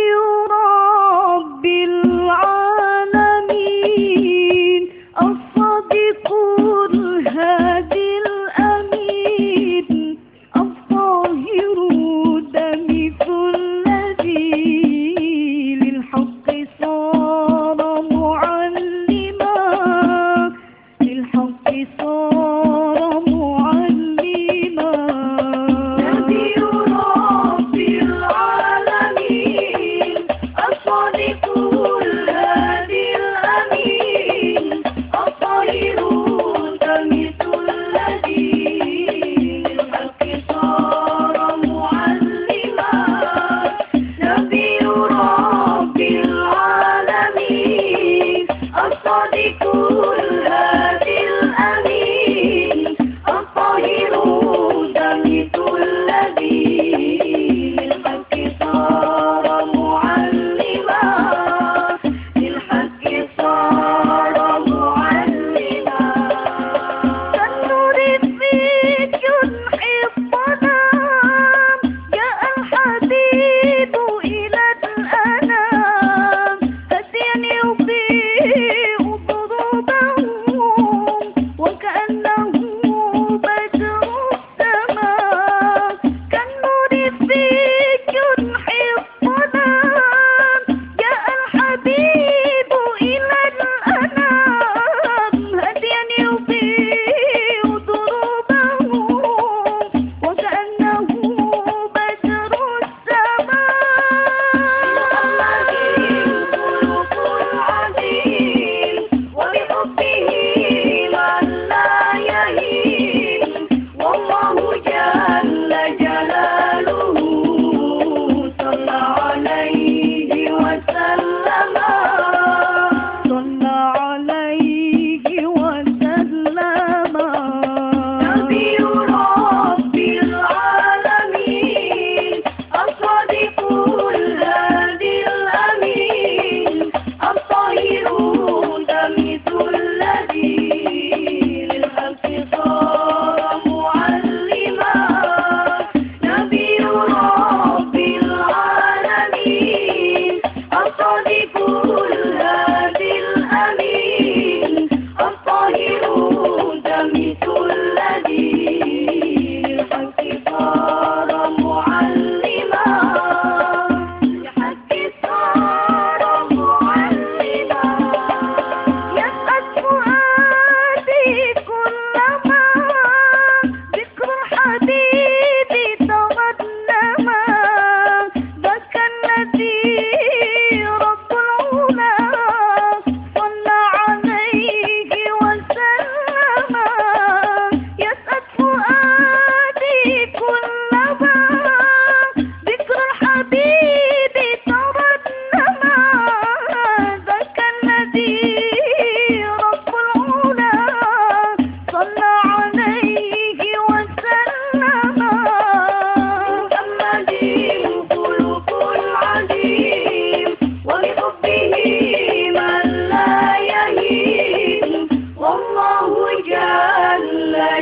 نبي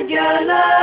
together.